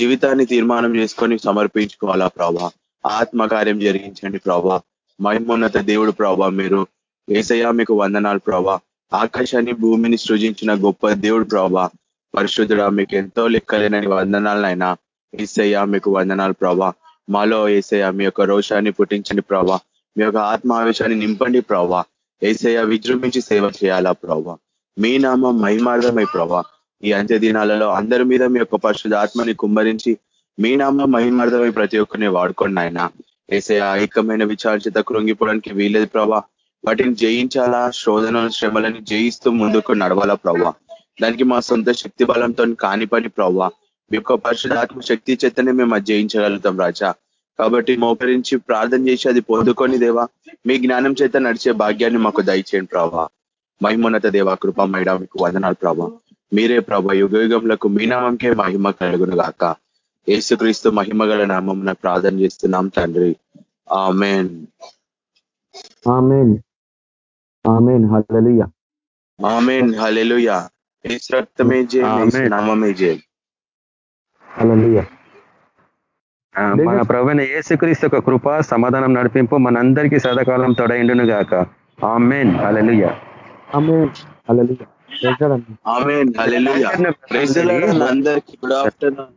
జీవితాన్ని తీర్మానం చేసుకొని సమర్పించుకోవాలా ప్రభా? ఆత్మకార్యం జరిగించండి ప్రభా. మహిమోన్నత దేవుడు ప్రభా మీరు. ఏసయ్యా మీకు వందనాలు ప్రభా. ఆకాశాన్ని భూమిని సృజించిన గొప్ప దేవుడు ప్రభా. పరిశుద్ధుడా మీకు ఎంతో లెక్కలేనని వందనాలనైనా ఏసయ్యా మీకు వందనాలు ప్రభా. మాలో ఏసయ్య మీ యొక్క రోషాన్ని పుట్టించండి ప్రభా. మీ యొక్క ఆత్మావేశాన్ని నింపండి ప్రభా. ఏసయ్య విజృంభించి సేవ చేయాలా ప్రభా? మీ నామం మహిమార్థమై ప్రభా. ఈ అంత్య దినాలలో అందరి మీద మీ యొక్క పరిశుద్ధ ఆత్మని కుమ్మరించి మీ నామ మహిమార్థమై ప్రతి ఒక్కరిని వాడుకోండి ఆయన ఏసే ఐక్యమైన విచారించేత కృంగిపోవడానికి వీలేదు ప్రభా. వాటిని జయించాలా? శోధన శ్రమలని జయిస్తూ ముందుకు నడవాలా ప్రభా? దానికి మా సొంత శక్తి బలంతో కాని పని ప్రభా. మీ యొక్క పరిశుధాత్మ శక్తి చేతనే మేము అది జయించగలుగుతాం రాజా. కాబట్టి మోకరించి ప్రార్థన చేసి అది పొందుకొని దేవా మీ జ్ఞానం చేత నడిచే భాగ్యాన్ని మాకు దయచేయండి ప్రభా. మహిమోన్నత దేవా కృప మైడా మీకు వందనాలు ప్రభా. మీరే ప్రభ యుగయుగంలకు మీ నామంకే మహిమ కలుగును గాక ఏసుక్రీస్తు మహిమ గల నామం ప్రార్థన చేస్తున్నాం తండ్రి. Amen. Amen. Amen. Hallelujah. Amen. Hallelujah. Yesu రక్తమే జయం నామమే జయం. హల్లెలూయా. మన ప్రభుని ఏసుక్రీస్తు ఒక కృప సమాధానం నడిపింపు మనందరికీ సదాకాలం తొడైండును గాక ఆమెన్. హల్లెలూయా. ఆమెన్. హల్లెలూయా. అందరికీ గుడ్ ఆఫ్టర్నూన్